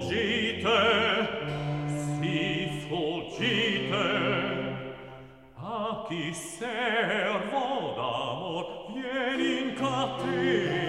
fuggite, si fuggite, a chi servo d'amor vieni in catena.